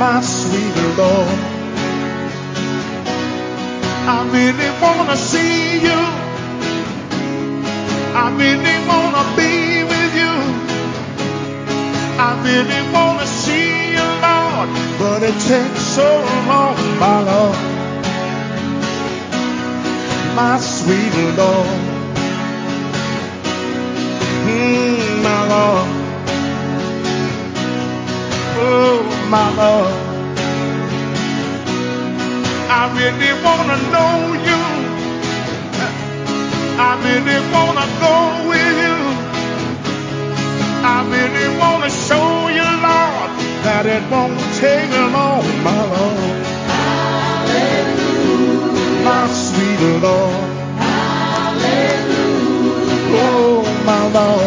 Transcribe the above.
my sweet Lord. I really wanna see you. I really wanna be with you. I really wanna see you, Lord. But it takes so long, my Lord. My sweet Lord. Hmm. wanna know you. I really wanna go with you. I really wanna show you, Lord, that it won't take long, my Lord. Hallelujah. My sweet Lord. Hallelujah. Oh, my Lord.